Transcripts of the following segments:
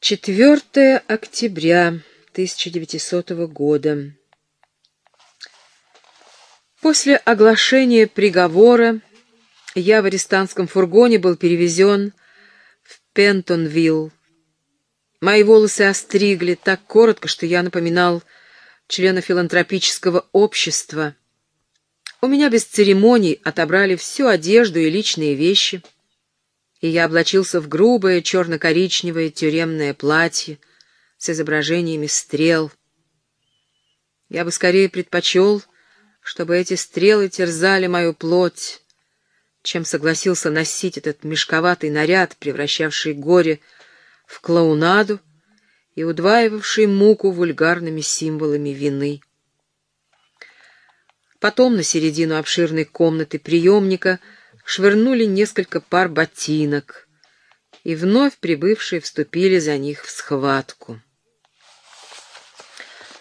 4 октября 1900 года. После оглашения приговора я в арестантском фургоне был перевезен в Пентонвилл. Мои волосы остригли так коротко, что я напоминал члена филантропического общества. У меня без церемоний отобрали всю одежду и личные вещи — и я облачился в грубое черно-коричневое тюремное платье с изображениями стрел. Я бы скорее предпочел, чтобы эти стрелы терзали мою плоть, чем согласился носить этот мешковатый наряд, превращавший горе в клоунаду и удваивавший муку вульгарными символами вины. Потом на середину обширной комнаты приемника — швырнули несколько пар ботинок, и вновь прибывшие вступили за них в схватку.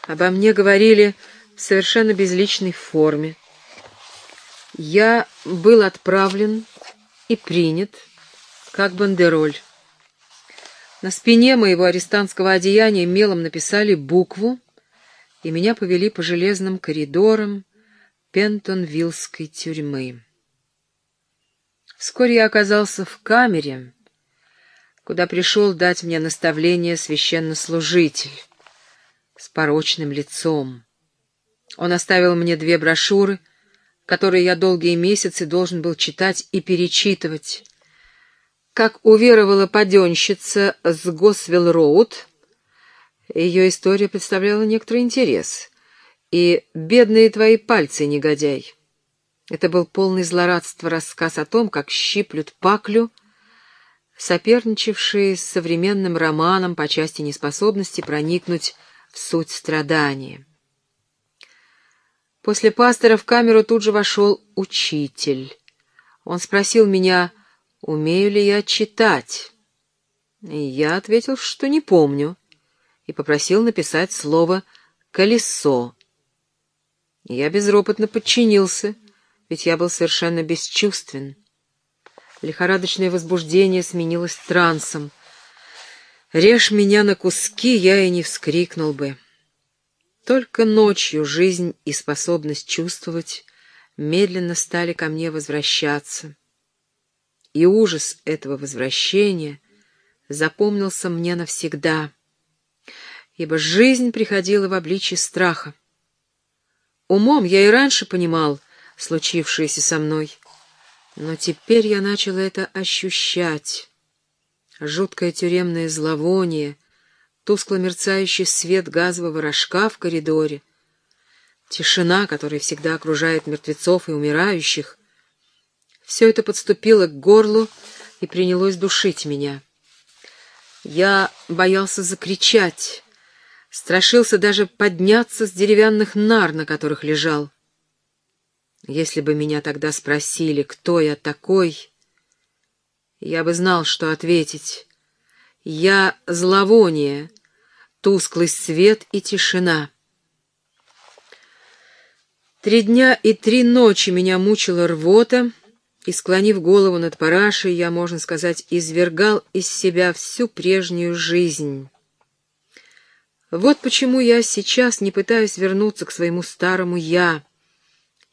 Обо мне говорили в совершенно безличной форме. Я был отправлен и принят, как бандероль. На спине моего арестантского одеяния мелом написали букву, и меня повели по железным коридорам Пентонвиллской тюрьмы. Вскоре я оказался в камере, куда пришел дать мне наставление священнослужитель с порочным лицом. Он оставил мне две брошюры, которые я долгие месяцы должен был читать и перечитывать. Как уверовала паденщица с Госвелл-Роуд, ее история представляла некоторый интерес. И «Бедные твои пальцы, негодяй». Это был полный злорадства рассказ о том, как щиплют паклю, соперничавшие с современным романом по части неспособности проникнуть в суть страдания. После пастора в камеру тут же вошел учитель. Он спросил меня, умею ли я читать. И я ответил, что не помню, и попросил написать слово «колесо». Я безропотно подчинился — ведь я был совершенно бесчувствен. Лихорадочное возбуждение сменилось трансом. Режь меня на куски, я и не вскрикнул бы. Только ночью жизнь и способность чувствовать медленно стали ко мне возвращаться. И ужас этого возвращения запомнился мне навсегда, ибо жизнь приходила в обличье страха. Умом я и раньше понимал, случившееся со мной. Но теперь я начал это ощущать. Жуткое тюремное зловоние, тускло мерцающий свет газового рожка в коридоре, тишина, которая всегда окружает мертвецов и умирающих. Все это подступило к горлу и принялось душить меня. Я боялся закричать, страшился даже подняться с деревянных нар, на которых лежал. Если бы меня тогда спросили, кто я такой, я бы знал, что ответить. Я зловоние, тусклый свет и тишина. Три дня и три ночи меня мучила рвота, и, склонив голову над парашей, я, можно сказать, извергал из себя всю прежнюю жизнь. Вот почему я сейчас не пытаюсь вернуться к своему старому «я»,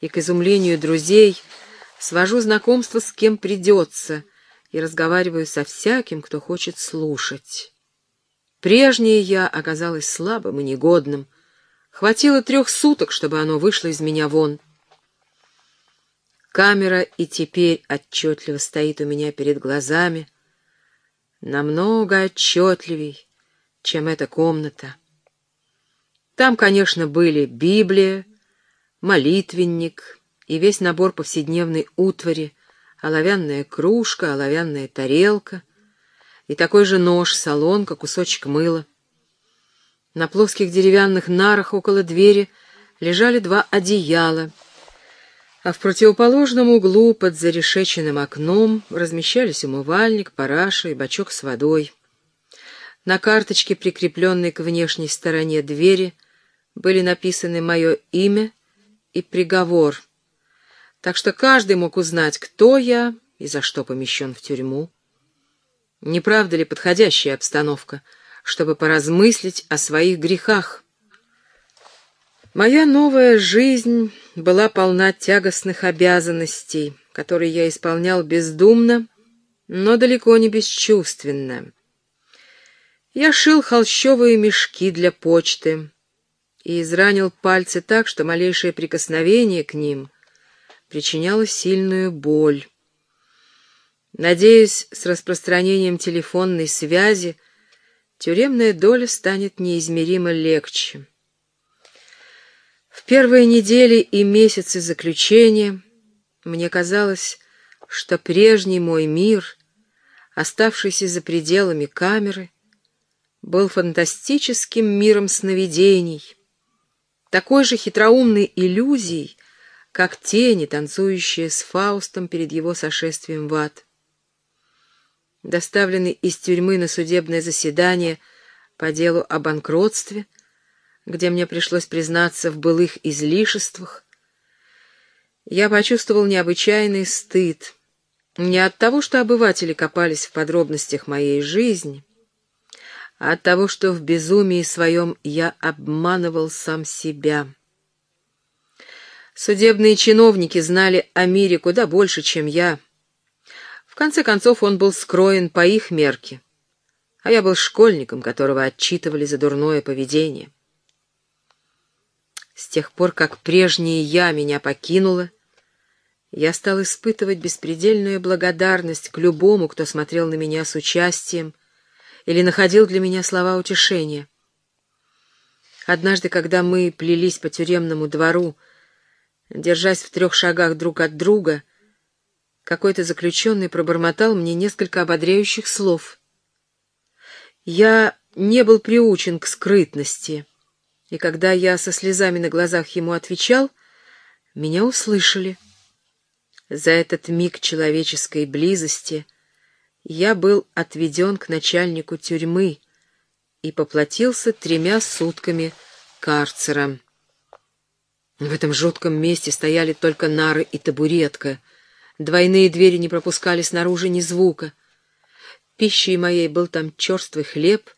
и, к изумлению друзей, свожу знакомство с кем придется и разговариваю со всяким, кто хочет слушать. Прежнее я оказалась слабым и негодным. Хватило трех суток, чтобы оно вышло из меня вон. Камера и теперь отчетливо стоит у меня перед глазами, намного отчетливей, чем эта комната. Там, конечно, были Библия, молитвенник и весь набор повседневной утвари, оловянная кружка, оловянная тарелка и такой же нож, солонка, кусочек мыла. На плоских деревянных нарах около двери лежали два одеяла, а в противоположном углу под зарешеченным окном размещались умывальник, параша и бачок с водой. На карточке, прикрепленной к внешней стороне двери, были написаны мое имя — и приговор, так что каждый мог узнать, кто я и за что помещен в тюрьму. Не правда ли подходящая обстановка, чтобы поразмыслить о своих грехах. Моя новая жизнь была полна тягостных обязанностей, которые я исполнял бездумно, но далеко не бесчувственно. Я шил холщовые мешки для почты и изранил пальцы так, что малейшее прикосновение к ним причиняло сильную боль. Надеюсь, с распространением телефонной связи тюремная доля станет неизмеримо легче. В первые недели и месяцы заключения мне казалось, что прежний мой мир, оставшийся за пределами камеры, был фантастическим миром сновидений, такой же хитроумной иллюзией, как тени, танцующие с Фаустом перед его сошествием в ад. Доставленный из тюрьмы на судебное заседание по делу о банкротстве, где мне пришлось признаться в былых излишествах, я почувствовал необычайный стыд не от того, что обыватели копались в подробностях моей жизни, от того, что в безумии своем я обманывал сам себя. Судебные чиновники знали о мире куда больше, чем я. В конце концов, он был скроен по их мерке, а я был школьником, которого отчитывали за дурное поведение. С тех пор, как прежнее «я» меня покинула, я стал испытывать беспредельную благодарность к любому, кто смотрел на меня с участием или находил для меня слова утешения. Однажды, когда мы плелись по тюремному двору, держась в трех шагах друг от друга, какой-то заключенный пробормотал мне несколько ободряющих слов. Я не был приучен к скрытности, и когда я со слезами на глазах ему отвечал, меня услышали — за этот миг человеческой близости я был отведен к начальнику тюрьмы и поплатился тремя сутками карцера. В этом жутком месте стояли только нары и табуретка. Двойные двери не пропускали снаружи ни звука. Пищей моей был там черствый хлеб,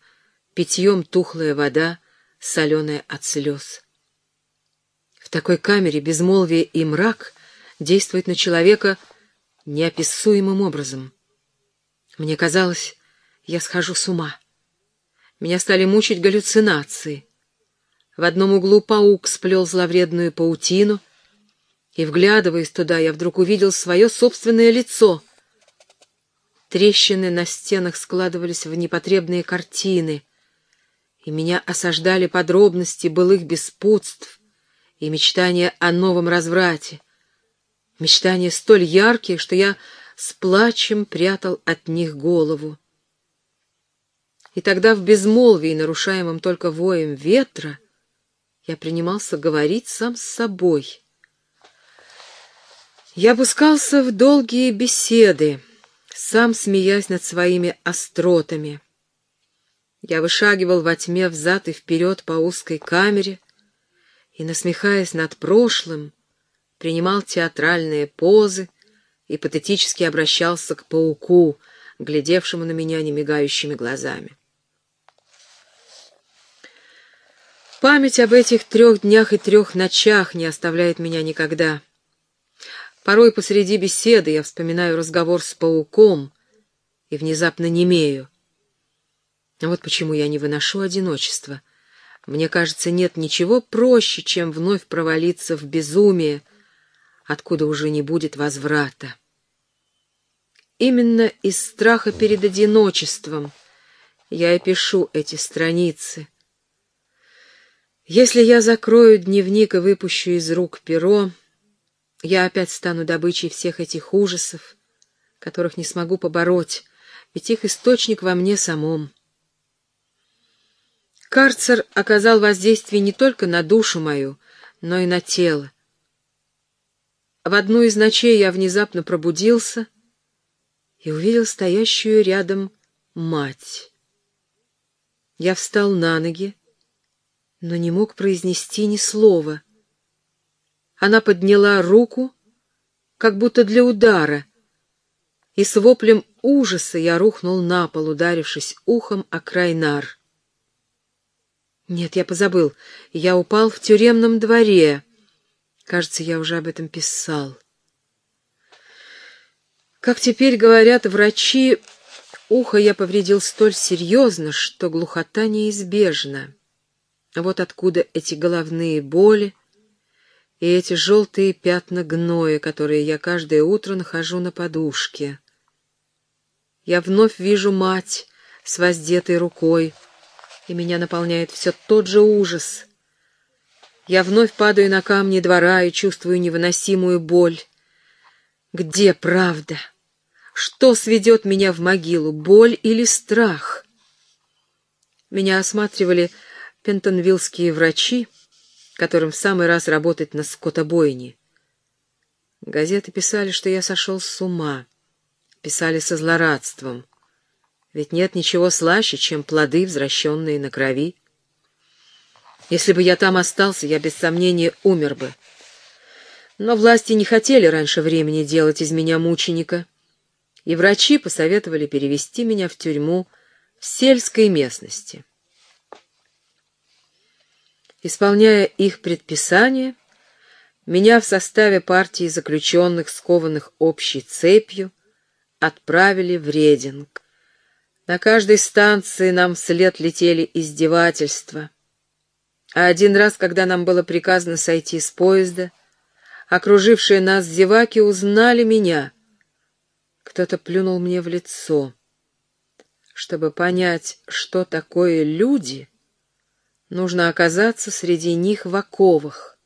питьем тухлая вода, соленая от слез. В такой камере безмолвие и мрак действует на человека неописуемым образом. Мне казалось, я схожу с ума. Меня стали мучить галлюцинации. В одном углу паук сплел зловредную паутину, и, вглядываясь туда, я вдруг увидел свое собственное лицо. Трещины на стенах складывались в непотребные картины, и меня осаждали подробности былых беспутств и мечтания о новом разврате. Мечтания столь яркие, что я с плачем прятал от них голову. И тогда в безмолвии, нарушаемом только воем ветра, я принимался говорить сам с собой. Я опускался в долгие беседы, сам смеясь над своими остротами. Я вышагивал во тьме взад и вперед по узкой камере и, насмехаясь над прошлым, принимал театральные позы и патетически обращался к пауку, глядевшему на меня немигающими глазами. Память об этих трех днях и трех ночах не оставляет меня никогда. Порой посреди беседы я вспоминаю разговор с пауком и внезапно немею. Вот почему я не выношу одиночества. Мне кажется, нет ничего проще, чем вновь провалиться в безумие, откуда уже не будет возврата. Именно из страха перед одиночеством я и пишу эти страницы. Если я закрою дневник и выпущу из рук перо, я опять стану добычей всех этих ужасов, которых не смогу побороть, ведь их источник во мне самом. Карцер оказал воздействие не только на душу мою, но и на тело. В одну из ночей я внезапно пробудился и увидел стоящую рядом мать. Я встал на ноги, но не мог произнести ни слова. Она подняла руку, как будто для удара, и с воплем ужаса я рухнул на пол, ударившись ухом о край нар. Нет, я позабыл. Я упал в тюремном дворе. Кажется, я уже об этом писал. Как теперь говорят врачи, ухо я повредил столь серьезно, что глухота неизбежна. Вот откуда эти головные боли и эти желтые пятна гноя, которые я каждое утро нахожу на подушке. Я вновь вижу мать с воздетой рукой, и меня наполняет все тот же ужас. Я вновь падаю на камни двора и чувствую невыносимую боль. Где правда? Что сведет меня в могилу, боль или страх? Меня осматривали пентонвиллские врачи, которым в самый раз работать на скотобойне. Газеты писали, что я сошел с ума. Писали со злорадством. Ведь нет ничего слаще, чем плоды, возвращенные на крови. Если бы я там остался, я без сомнения умер бы. Но власти не хотели раньше времени делать из меня мученика, и врачи посоветовали перевести меня в тюрьму в сельской местности. Исполняя их предписания, меня в составе партии заключенных, скованных общей цепью, отправили в Рединг. На каждой станции нам вслед летели издевательства. А один раз, когда нам было приказано сойти с поезда, окружившие нас зеваки узнали меня. Кто-то плюнул мне в лицо. Чтобы понять, что такое люди — Нужно оказаться среди них в оковах.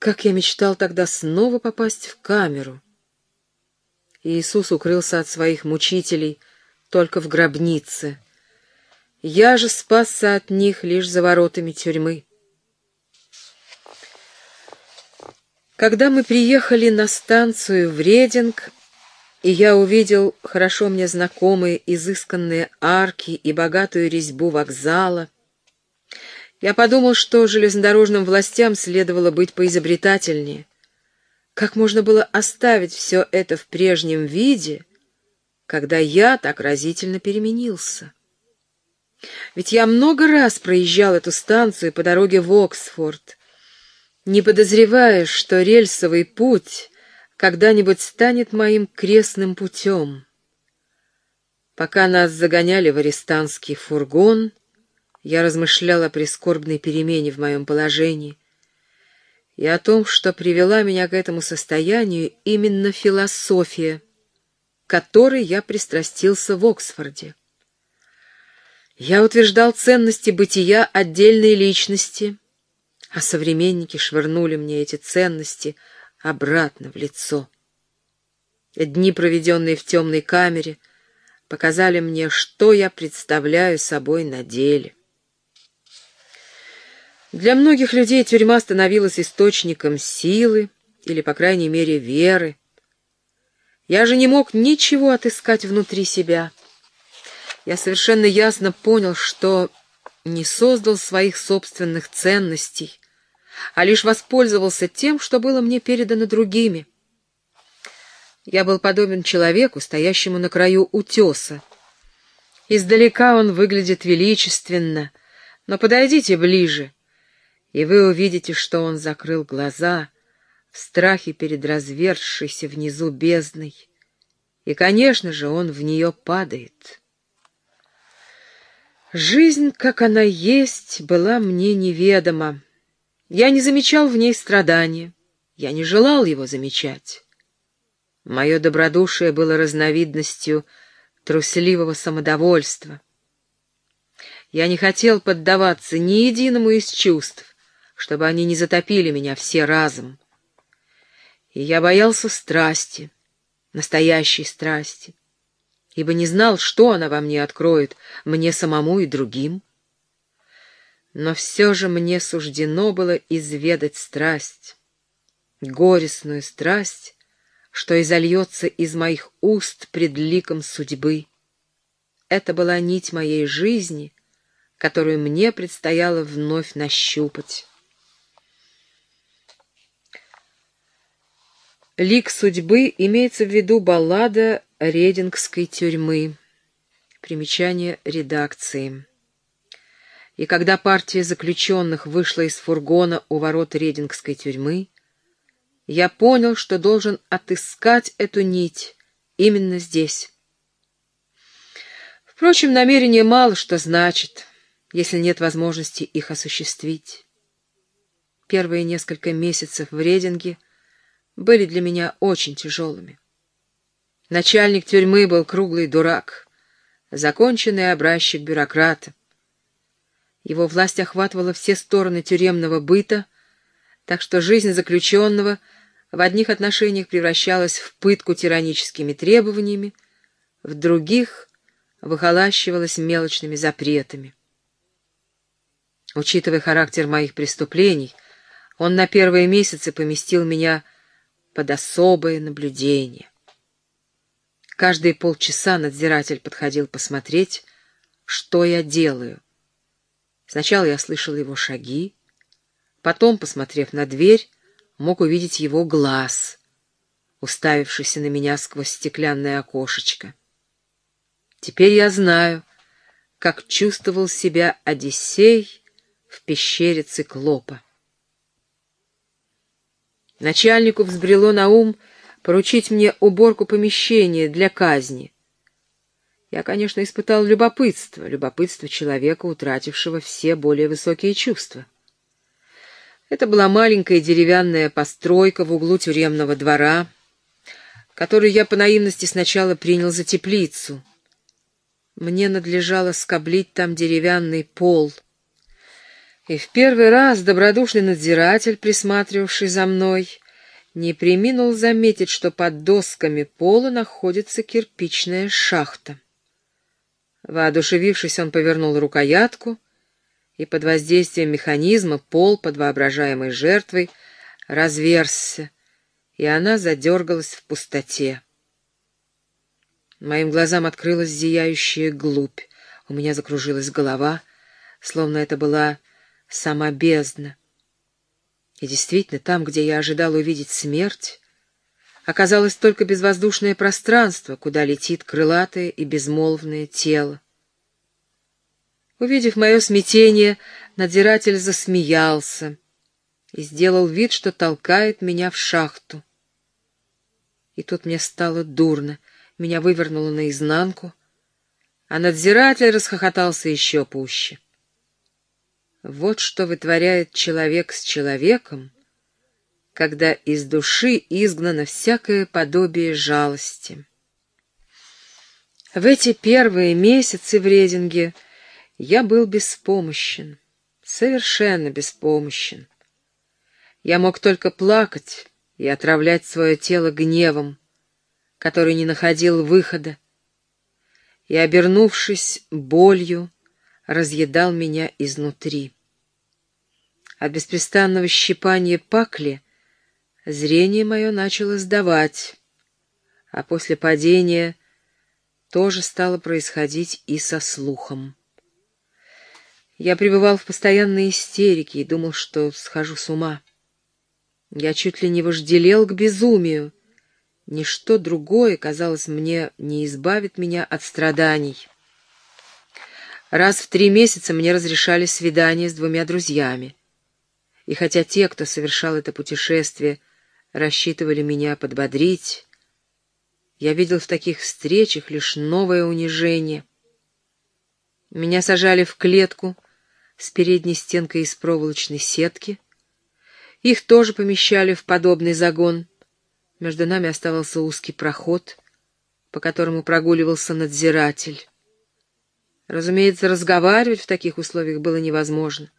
Как я мечтал тогда снова попасть в камеру. Иисус укрылся от своих мучителей только в гробнице. Я же спасся от них лишь за воротами тюрьмы. Когда мы приехали на станцию в Рединг, и я увидел хорошо мне знакомые изысканные арки и богатую резьбу вокзала, я подумал, что железнодорожным властям следовало быть поизобретательнее. Как можно было оставить все это в прежнем виде, когда я так разительно переменился? Ведь я много раз проезжал эту станцию по дороге в Оксфорд, не подозревая, что рельсовый путь когда-нибудь станет моим крестным путем. Пока нас загоняли в арестантский фургон, я размышлял о прискорбной перемене в моем положении и о том, что привела меня к этому состоянию именно философия, которой я пристрастился в Оксфорде. Я утверждал ценности бытия отдельной личности, а современники швырнули мне эти ценности обратно в лицо. Дни, проведенные в темной камере, показали мне, что я представляю собой на деле. Для многих людей тюрьма становилась источником силы или, по крайней мере, веры. Я же не мог ничего отыскать внутри себя. Я совершенно ясно понял, что не создал своих собственных ценностей, а лишь воспользовался тем, что было мне передано другими. Я был подобен человеку, стоящему на краю утеса. Издалека он выглядит величественно, но подойдите ближе — и вы увидите, что он закрыл глаза в страхе перед разверзшейся внизу бездной, и, конечно же, он в нее падает. Жизнь, как она есть, была мне неведома. Я не замечал в ней страдания, я не желал его замечать. Мое добродушие было разновидностью трусливого самодовольства. Я не хотел поддаваться ни единому из чувств, чтобы они не затопили меня все разом. И я боялся страсти, настоящей страсти, ибо не знал, что она во мне откроет, мне самому и другим. Но все же мне суждено было изведать страсть, горестную страсть, что изольется из моих уст пред ликом судьбы. Это была нить моей жизни, которую мне предстояло вновь нащупать. Лик судьбы имеется в виду баллада Редингской тюрьмы. Примечание редакции. И когда партия заключенных вышла из фургона у ворот Редингской тюрьмы, я понял, что должен отыскать эту нить именно здесь. Впрочем, намерение мало что значит, если нет возможности их осуществить. Первые несколько месяцев в Рединге были для меня очень тяжелыми. Начальник тюрьмы был круглый дурак, законченный образчик бюрократа. Его власть охватывала все стороны тюремного быта, так что жизнь заключенного в одних отношениях превращалась в пытку тираническими требованиями, в других выхолащивалась мелочными запретами. Учитывая характер моих преступлений, он на первые месяцы поместил меня под особое наблюдение. Каждые полчаса надзиратель подходил посмотреть, что я делаю. Сначала я слышал его шаги, потом, посмотрев на дверь, мог увидеть его глаз, уставившийся на меня сквозь стеклянное окошечко. Теперь я знаю, как чувствовал себя Одиссей в пещере Циклопа. Начальнику взбрело на ум поручить мне уборку помещения для казни. Я, конечно, испытал любопытство, любопытство человека, утратившего все более высокие чувства. Это была маленькая деревянная постройка в углу тюремного двора, которую я по наивности сначала принял за теплицу — мне надлежало скоблить там деревянный пол. И в первый раз добродушный надзиратель, присматривавший за мной, не приминул заметить, что под досками пола находится кирпичная шахта. Воодушевившись, он повернул рукоятку, и под воздействием механизма пол под воображаемой жертвой разверзся, и она задергалась в пустоте. Моим глазам открылась зияющая глубь. У меня закружилась голова, словно это была сама бездна. И действительно, там, где я ожидал увидеть смерть, оказалось только безвоздушное пространство, куда летит крылатое и безмолвное тело. Увидев мое смятение, надзиратель засмеялся и сделал вид, что толкает меня в шахту. И тут мне стало дурно — меня вывернуло наизнанку, а надзиратель расхохотался еще пуще. Вот что вытворяет человек с человеком, когда из души изгнано всякое подобие жалости. В эти первые месяцы в Рединге я был беспомощен, совершенно беспомощен. Я мог только плакать и отравлять свое тело гневом, который не находил выхода, и, обернувшись болью, разъедал меня изнутри. От беспрестанного щипания пакли зрение мое начало сдавать, а после падения тоже стало происходить и со слухом. Я пребывал в постоянной истерике и думал, что схожу с ума. Я чуть ли не вожделел к безумию, Ничто другое, казалось мне, не избавит меня от страданий. Раз в три месяца мне разрешали свидание с двумя друзьями. И хотя те, кто совершал это путешествие, рассчитывали меня подбодрить, я видел в таких встречах лишь новое унижение. Меня сажали в клетку с передней стенкой из проволочной сетки. Их тоже помещали в подобный загон — между нами оставался узкий проход, по которому прогуливался надзиратель. Разумеется, разговаривать в таких условиях было невозможно.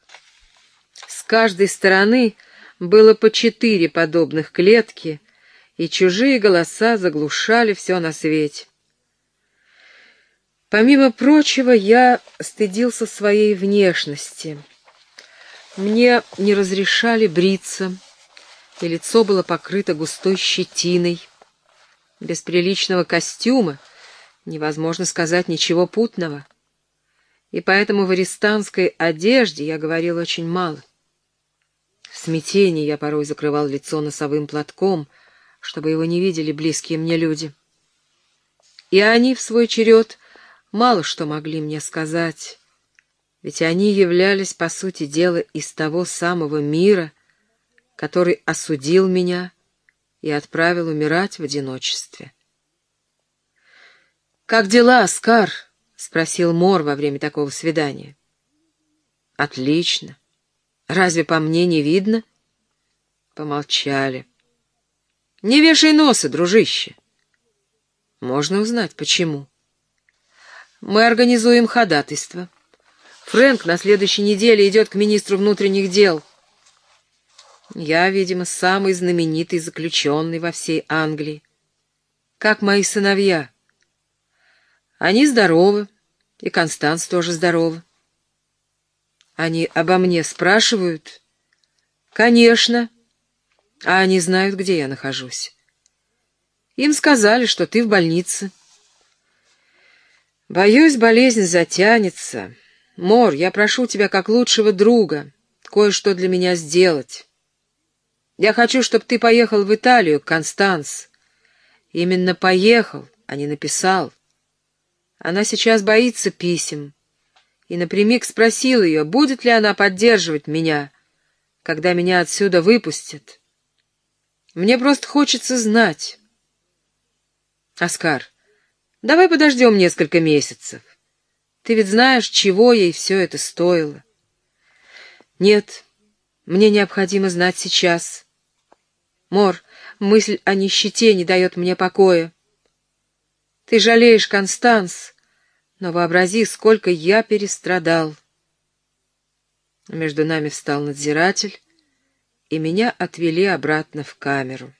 С каждой стороны было по четыре подобных клетки, и чужие голоса заглушали все на свете. Помимо прочего, я стыдился своей внешности. Мне не разрешали бриться, и лицо было покрыто густой щетиной. Без приличного костюма невозможно сказать ничего путного. И поэтому в арестанской одежде я говорил очень мало. В смятении я порой закрывал лицо носовым платком, чтобы его не видели близкие мне люди. И они, в свой черед, мало что могли мне сказать. Ведь они являлись, по сути дела, из того самого мира, который осудил меня и отправил умирать в одиночестве. «Как дела, Оскар?» — спросил Мор во время такого свидания. «Отлично. Разве по мне не видно?» Помолчали. «Не вешай носа, дружище!» «Можно узнать, почему?» «Мы организуем ходатайство. Фрэнк на следующей неделе идет к министру внутренних дел. Я, видимо, самый знаменитый заключенный во всей Англии. Как мои сыновья. Они здоровы, и Констанс тоже здорова. Они обо мне спрашивают? Конечно. А они знают, где я нахожусь. Им сказали, что ты в больнице. Боюсь, болезнь затянется. Мор, я прошу тебя как лучшего друга кое-что для меня сделать. Я хочу, чтобы ты поехал в Италию, Констанс. Именно поехал, а не написал. Она сейчас боится писем. И напрямик спросил ее, будет ли она поддерживать меня, когда меня отсюда выпустят. Мне просто хочется знать. Оскар, давай подождем несколько месяцев. Ты ведь знаешь, чего ей все это стоило. Нет, мне необходимо знать сейчас. Мор, мысль о нищете не дает мне покоя. Ты жалеешь, Констанс, но вообрази, сколько я перестрадал. Между нами встал надзиратель, и меня отвели обратно в камеру.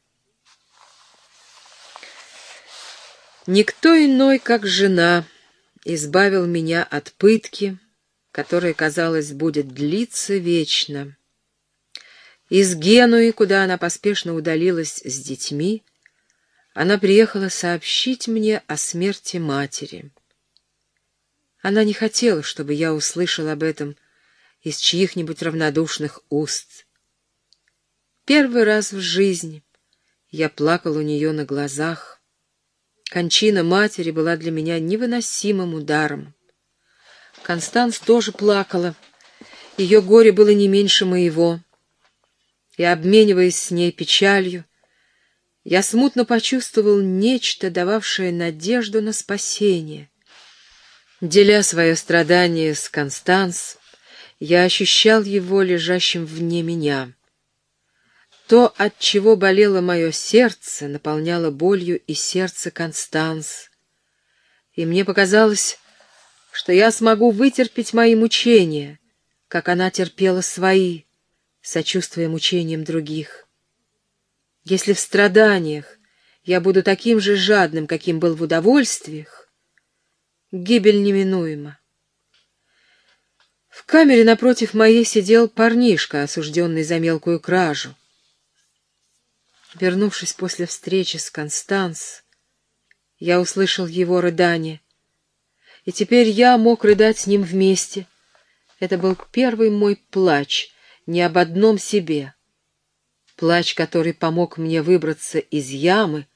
Никто иной, как жена, избавил меня от пытки, которая, казалось, будет длиться вечно. Из Генуи, куда она поспешно удалилась с детьми, она приехала сообщить мне о смерти матери. Она не хотела, чтобы я услышал об этом из чьих-нибудь равнодушных уст. Первый раз в жизни я плакал у нее на глазах. Кончина матери была для меня невыносимым ударом. Констанс тоже плакала. Ее горе было не меньше моего и, обмениваясь с ней печалью, я смутно почувствовал нечто, дававшее надежду на спасение. Деля свое страдание с Констанс, я ощущал его лежащим вне меня. То, от чего болело мое сердце, наполняло болью и сердце Констанс. И мне показалось, что я смогу вытерпеть мои мучения, как она терпела свои сочувствуя мучениям других. Если в страданиях я буду таким же жадным, каким был в удовольствиях, гибель неминуема. В камере напротив моей сидел парнишка, осужденный за мелкую кражу. Вернувшись после встречи с Констанс, я услышал его рыдание, и теперь я мог рыдать с ним вместе. Это был первый мой плач — не об одном себе. Плач, который помог мне выбраться из ямы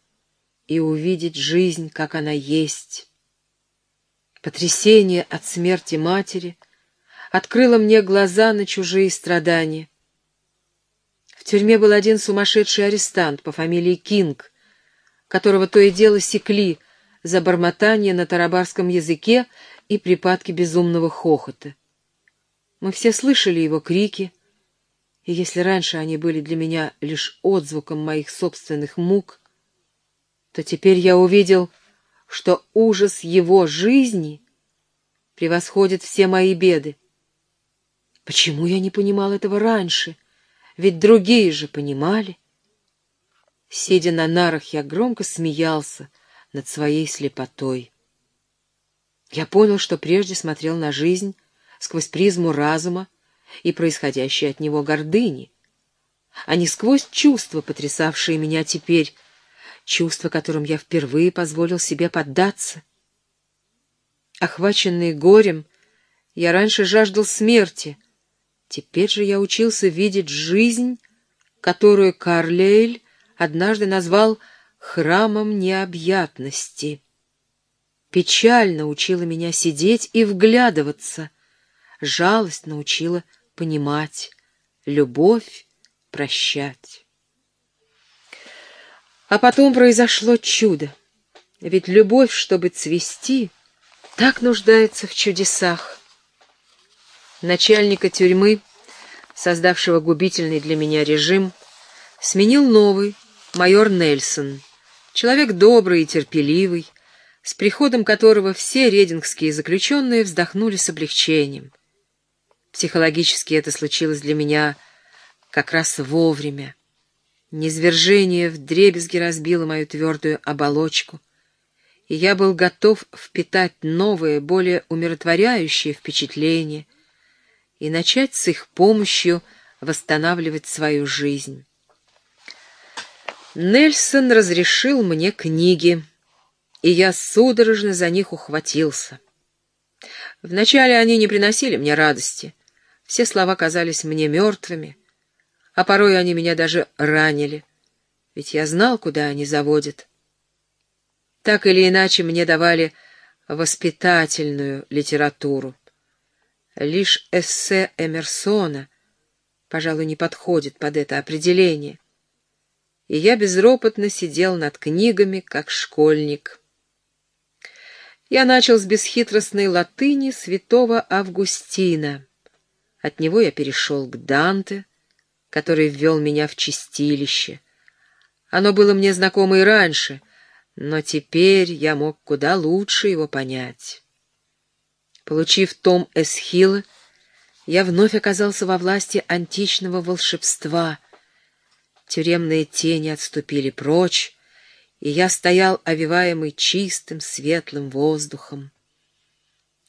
и увидеть жизнь, как она есть. Потрясение от смерти матери открыло мне глаза на чужие страдания. В тюрьме был один сумасшедший арестант по фамилии Кинг, которого то и дело секли за бормотание на тарабарском языке и припадки безумного хохота. Мы все слышали его крики, и если раньше они были для меня лишь отзвуком моих собственных мук, то теперь я увидел, что ужас его жизни превосходит все мои беды. Почему я не понимал этого раньше? Ведь другие же понимали. Сидя на нарах, я громко смеялся над своей слепотой. Я понял, что прежде смотрел на жизнь сквозь призму разума и происходящей от него гордыни, а не сквозь чувства, потрясавшие меня теперь, чувства, которым я впервые позволил себе поддаться. Охваченный горем, я раньше жаждал смерти, теперь же я учился видеть жизнь, которую Карлейль однажды назвал «храмом необъятности». Печально учила меня сидеть и вглядываться — жалость научила понимать, любовь прощать. А потом произошло чудо. Ведь любовь, чтобы цвести, так нуждается в чудесах. Начальника тюрьмы, создавшего губительный для меня режим, сменил новый, майор Нельсон, человек добрый и терпеливый, с приходом которого все редингские заключенные вздохнули с облегчением. Психологически это случилось для меня как раз вовремя. Низвержение вдребезги разбило мою твердую оболочку, и я был готов впитать новые, более умиротворяющие впечатления и начать с их помощью восстанавливать свою жизнь. Нельсон разрешил мне книги, и я судорожно за них ухватился. Вначале они не приносили мне радости, все слова казались мне мертвыми, а порой они меня даже ранили, ведь я знал, куда они заводят. Так или иначе мне давали воспитательную литературу. Лишь эссе Эмерсона, пожалуй, не подходит под это определение. И я безропотно сидел над книгами, как школьник. Я начал с бесхитростной латыни святого Августина. От него я перешел к Данте, который ввел меня в чистилище. Оно было мне знакомо и раньше, но теперь я мог куда лучше его понять. Получив том Эсхила, я вновь оказался во власти античного волшебства. Тюремные тени отступили прочь, и я стоял, овиваемый чистым, светлым воздухом.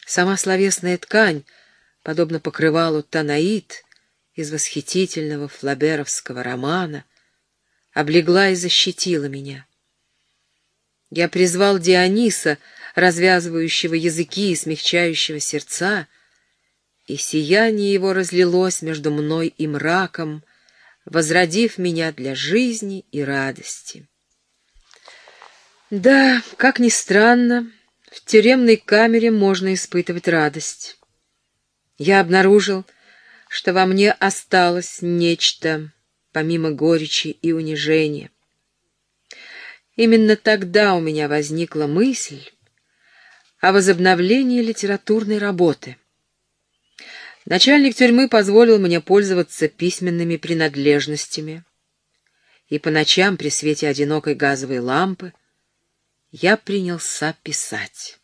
Сама словесная ткань, подобно покрывалу Танаит, из восхитительного флаберовского романа, облегла и защитила меня. Я призвал Диониса, развязывающего языки и смягчающего сердца, и сияние его разлилось между мной и мраком, возродив меня для жизни и радости. Да, как ни странно, в тюремной камере можно испытывать радость. Я обнаружил, что во мне осталось нечто, помимо горечи и унижения. Именно тогда у меня возникла мысль о возобновлении литературной работы. Начальник тюрьмы позволил мне пользоваться письменными принадлежностями, и по ночам при свете одинокой газовой лампы я принялся писать.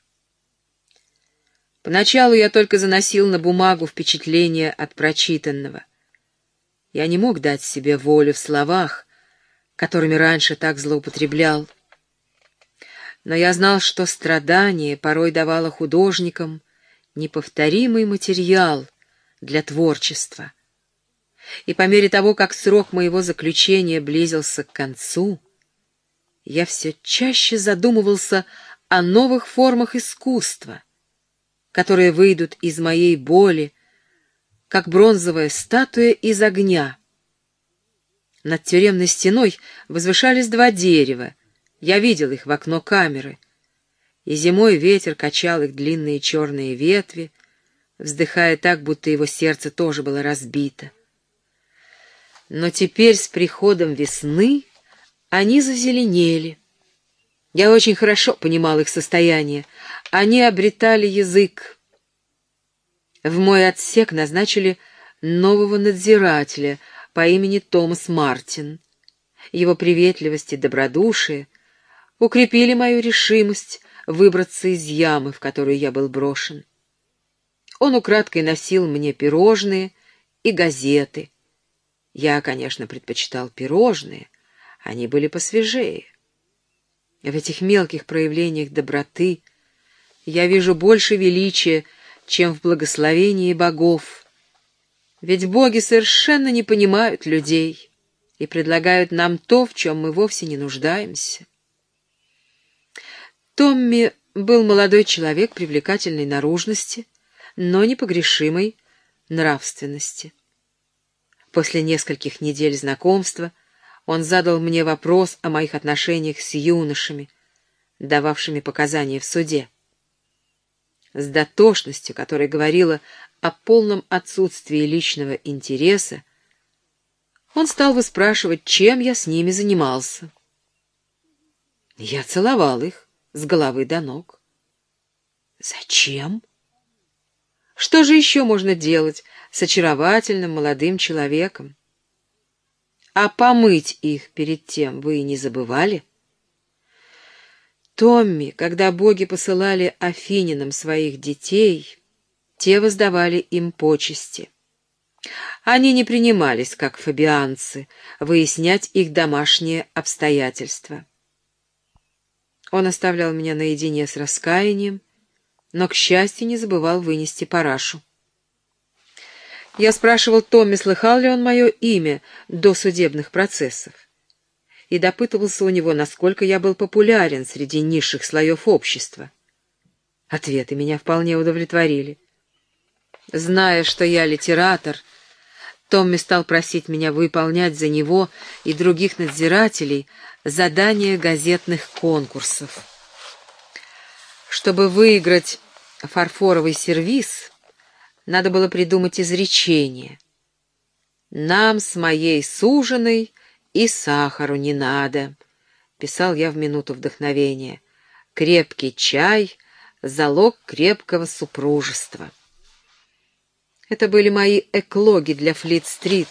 Поначалу я только заносил на бумагу впечатления от прочитанного. Я не мог дать себе волю в словах, которыми раньше так злоупотреблял. Но я знал, что страдание порой давало художникам неповторимый материал для творчества. И по мере того, как срок моего заключения близился к концу, я все чаще задумывался о новых формах искусства — которые выйдут из моей боли, как бронзовая статуя из огня. Над тюремной стеной возвышались два дерева. Я видел их в окно камеры. И зимой ветер качал их длинные черные ветви, вздыхая так, будто его сердце тоже было разбито. Но теперь с приходом весны они зазеленели. Я очень хорошо понимал их состояние. Они обретали язык. В мой отсек назначили нового надзирателя по имени Томас Мартин. Его приветливость и добродушие укрепили мою решимость выбраться из ямы, в которую я был брошен. Он украдкой носил мне пирожные и газеты. Я, конечно, предпочитал пирожные, они были посвежее. В этих мелких проявлениях доброты я вижу больше величия, чем в благословении богов. Ведь боги совершенно не понимают людей и предлагают нам то, в чем мы вовсе не нуждаемся. Томми был молодой человек привлекательной наружности, но непогрешимой нравственности. После нескольких недель знакомства он задал мне вопрос о моих отношениях с юношами, дававшими показания в суде. С дотошностью, которая говорила о полном отсутствии личного интереса, он стал выспрашивать, чем я с ними занимался. Я целовал их с головы до ног. Зачем? Что же еще можно делать с очаровательным молодым человеком? А помыть их перед тем вы не забывали? Томми, когда боги посылали Афининам своих детей, те воздавали им почести. Они не принимались, как фабианцы, выяснять их домашние обстоятельства. Он оставлял меня наедине с раскаянием, но, к счастью, не забывал вынести парашу. Я спрашивал Томми, слыхал ли он мое имя до судебных процессов, и допытывался у него, насколько я был популярен среди низших слоев общества. Ответы меня вполне удовлетворили. Зная, что я литератор, Томми стал просить меня выполнять за него и других надзирателей задания газетных конкурсов. Чтобы выиграть фарфоровый сервиз, надо было придумать изречение. «Нам с моей суженой и сахару не надо», — писал я в минуту вдохновения. «Крепкий чай — залог крепкого супружества». Это были мои эклоги для Флит-стрит.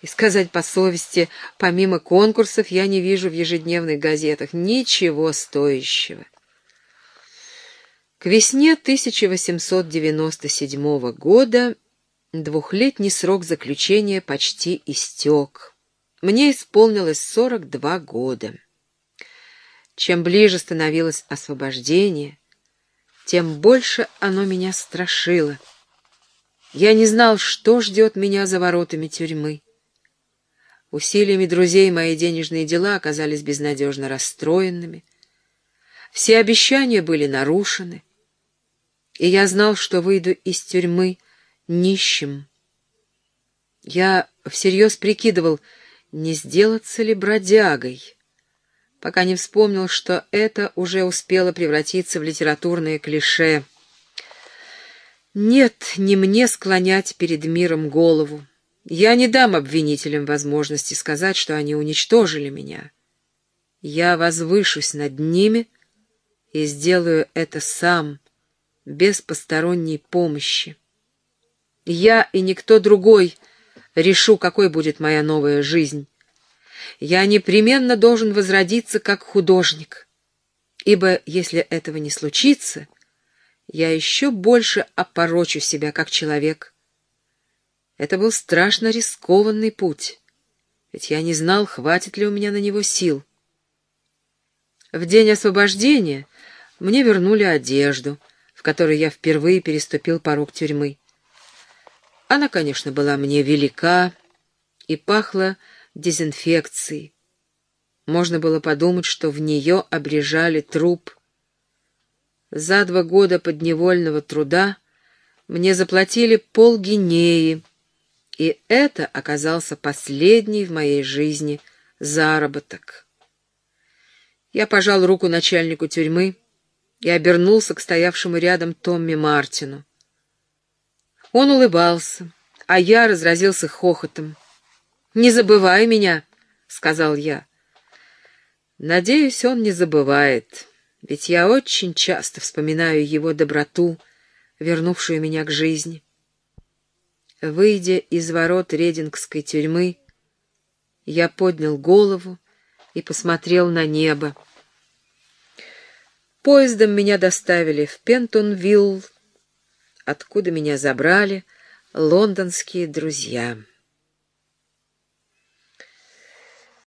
И сказать по совести, помимо конкурсов я не вижу в ежедневных газетах ничего стоящего. К весне 1897 года двухлетний срок заключения почти истек. Мне исполнилось 42 года. Чем ближе становилось освобождение, тем больше оно меня страшило — я не знал, что ждет меня за воротами тюрьмы. Усилиями друзей мои денежные дела оказались безнадежно расстроенными. Все обещания были нарушены, и я знал, что выйду из тюрьмы нищим. Я всерьез прикидывал, не сделаться ли бродягой, пока не вспомнил, что это уже успело превратиться в литературное клише — нет, не мне склонять перед миром голову. Я не дам обвинителям возможности сказать, что они уничтожили меня. Я возвышусь над ними и сделаю это сам, без посторонней помощи. Я и никто другой решу, какой будет моя новая жизнь. Я непременно должен возродиться как художник, ибо если этого не случится — я еще больше опорочу себя как человек. Это был страшно рискованный путь, ведь я не знал, хватит ли у меня на него сил. В день освобождения мне вернули одежду, в которой я впервые переступил порог тюрьмы. Она, конечно, была мне велика и пахла дезинфекцией. Можно было подумать, что в нее обрежали труп за два года подневольного труда мне заплатили полгинеи, и это оказался последний в моей жизни заработок. Я пожал руку начальнику тюрьмы и обернулся к стоявшему рядом Томми Мартину. Он улыбался, а я разразился хохотом. «Не забывай меня», — сказал я. «Надеюсь, он не забывает» ведь я очень часто вспоминаю его доброту, вернувшую меня к жизни. Выйдя из ворот Редингской тюрьмы, я поднял голову и посмотрел на небо. Поездом меня доставили в Пентонвилл, откуда меня забрали лондонские друзья.